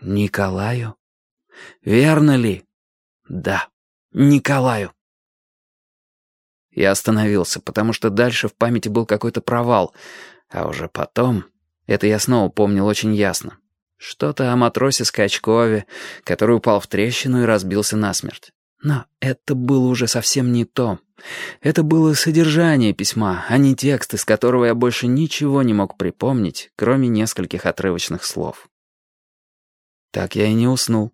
Николаю? Верно ли? Да, Николаю. Я остановился, потому что дальше в памяти был какой-то провал, а уже потом, это я снова помнил очень ясно, что-то о матросе Скачкове, который упал в трещину и разбился насмерть. Но это было уже совсем не то. Это было содержание письма, а не текст, из которого я больше ничего не мог припомнить, кроме нескольких отрывочных слов. Так я и не уснул.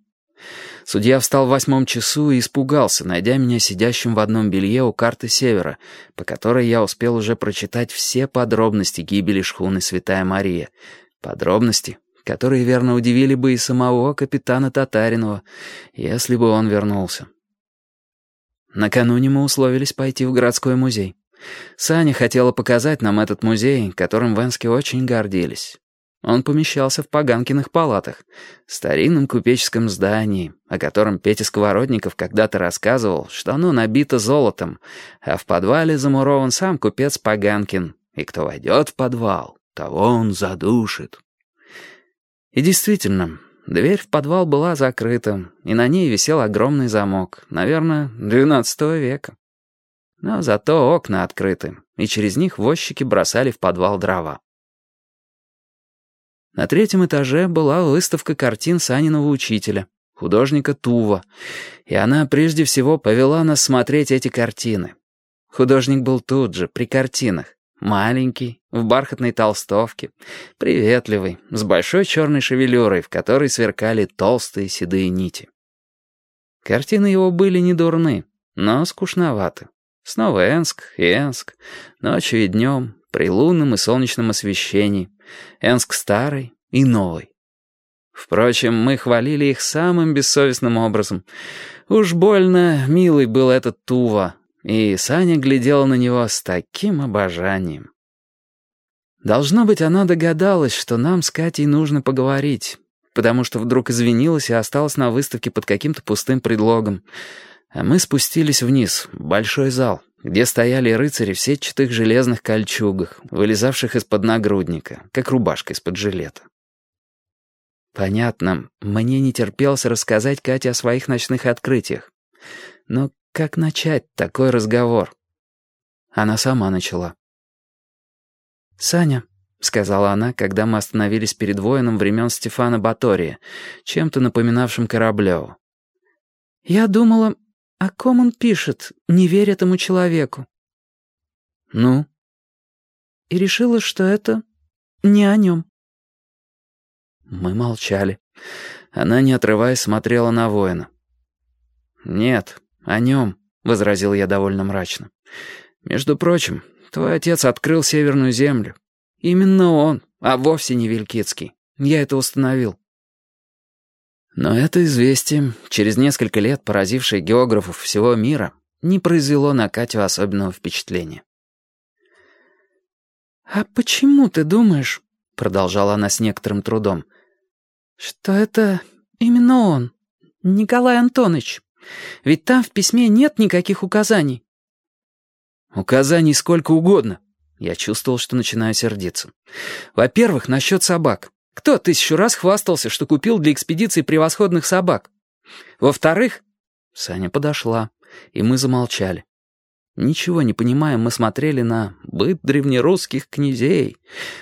Судья встал в восьмом часу и испугался, найдя меня сидящим в одном белье у карты Севера, по которой я успел уже прочитать все подробности гибели шхуны «Святая Мария». Подробности, которые верно удивили бы и самого капитана Татаринова, если бы он вернулся. Накануне мы условились пойти в городской музей. Саня хотела показать нам этот музей, которым в Энске очень гордились. Он помещался в Поганкиных палатах, старинном купеческом здании, о котором Петя Сковородников когда-то рассказывал, что оно набито золотом, а в подвале замурован сам купец Поганкин, и кто войдет в подвал, того он задушит. И действительно, дверь в подвал была закрыта, и на ней висел огромный замок, наверное, двенадцатого века. Но зато окна открыты, и через них возчики бросали в подвал дрова. На третьем этаже была выставка картин Саниного учителя, художника Тува, и она прежде всего повела нас смотреть эти картины. Художник был тут же, при картинах, маленький, в бархатной толстовке, приветливый, с большой черной шевелюрой, в которой сверкали толстые седые нити. Картины его были не дурны, но скучноваты. Снова Энск и Энск, ночью и днем, при лунном и солнечном освещении, Энск старый и новый. Впрочем, мы хвалили их самым бессовестным образом. Уж больно милый был этот Тува, и Саня глядела на него с таким обожанием. Должно быть, она догадалась, что нам с Катей нужно поговорить, потому что вдруг извинилась и осталась на выставке под каким-то пустым предлогом. А мы спустились вниз, в большой зал где стояли рыцари в сетчатых железных кольчугах, вылезавших из-под нагрудника, как рубашка из-под жилета. Понятно, мне не терпелось рассказать Кате о своих ночных открытиях. Но как начать такой разговор? Она сама начала. «Саня», — сказала она, когда мы остановились перед воином времен Стефана Батория, чем-то напоминавшим Кораблеву. «Я думала, «О ком он пишет, не веря этому человеку?» «Ну?» И решила, что это не о нем. Мы молчали. Она, не отрываясь, смотрела на воина. «Нет, о нем», — возразил я довольно мрачно. «Между прочим, твой отец открыл Северную землю. Именно он, а вовсе не Вилькицкий. Я это установил». Но это известие, через несколько лет поразившее географов всего мира, не произвело на Катю особенного впечатления. «А почему ты думаешь, — продолжала она с некоторым трудом, — что это именно он, Николай Антонович? Ведь там в письме нет никаких указаний». «Указаний сколько угодно». Я чувствовал, что начинаю сердиться. «Во-первых, насчет собак. Кто тысячу раз хвастался, что купил для экспедиции превосходных собак? Во-вторых, Саня подошла, и мы замолчали. Ничего не понимая, мы смотрели на быт древнерусских князей,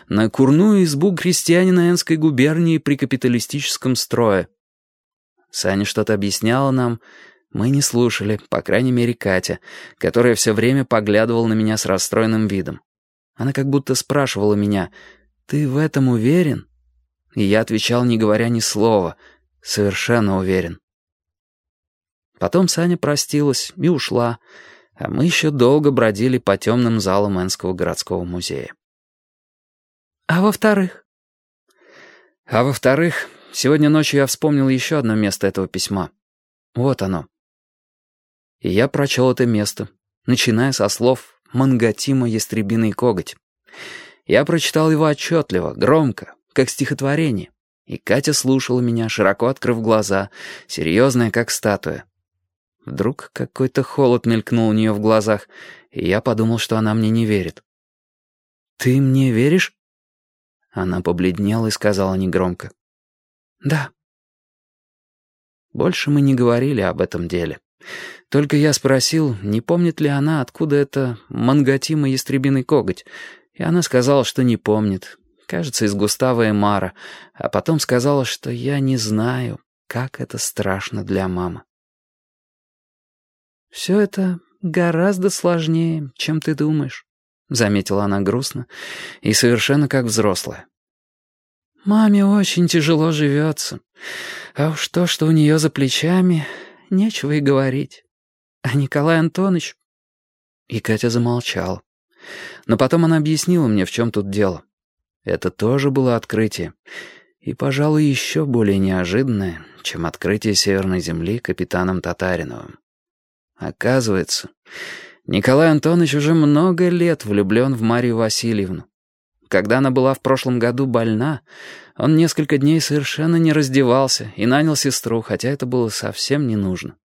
на курную избу крестьянина Энской губернии при капиталистическом строе. Саня что-то объясняла нам, мы не слушали, по крайней мере, Катя, которая все время поглядывала на меня с расстроенным видом. Она как будто спрашивала меня, «Ты в этом уверен?» И я отвечал, не говоря ни слова, совершенно уверен. Потом Саня простилась и ушла, а мы еще долго бродили по темным залам Энского городского музея. А во-вторых? А во-вторых, сегодня ночью я вспомнил еще одно место этого письма. Вот оно. И я прочел это место, начиная со слов «Мангатима ястребиный коготь». Я прочитал его отчетливо, громко, как стихотворение. И Катя слушала меня, широко открыв глаза, серьезная, как статуя. Вдруг какой-то холод мелькнул у нее в глазах, и я подумал, что она мне не верит. «Ты мне веришь?» Она побледнела и сказала негромко. «Да». Больше мы не говорили об этом деле. Только я спросил, не помнит ли она, откуда это мангатима ястребиный коготь, и она сказала, что не помнит. Кажется, из Густава Эмара, а потом сказала, что я не знаю, как это страшно для мамы. «Все это гораздо сложнее, чем ты думаешь», — заметила она грустно и совершенно как взрослая. «Маме очень тяжело живется, а уж то, что у нее за плечами, нечего и говорить. А Николай Антонович...» И Катя замолчала. Но потом она объяснила мне, в чем тут дело. Это тоже было открытие. И, пожалуй, еще более неожиданное, чем открытие Северной Земли капитаном Татариновым. Оказывается, Николай Антонович уже много лет влюблен в Марию Васильевну. Когда она была в прошлом году больна, он несколько дней совершенно не раздевался и нанял сестру, хотя это было совсем не нужно.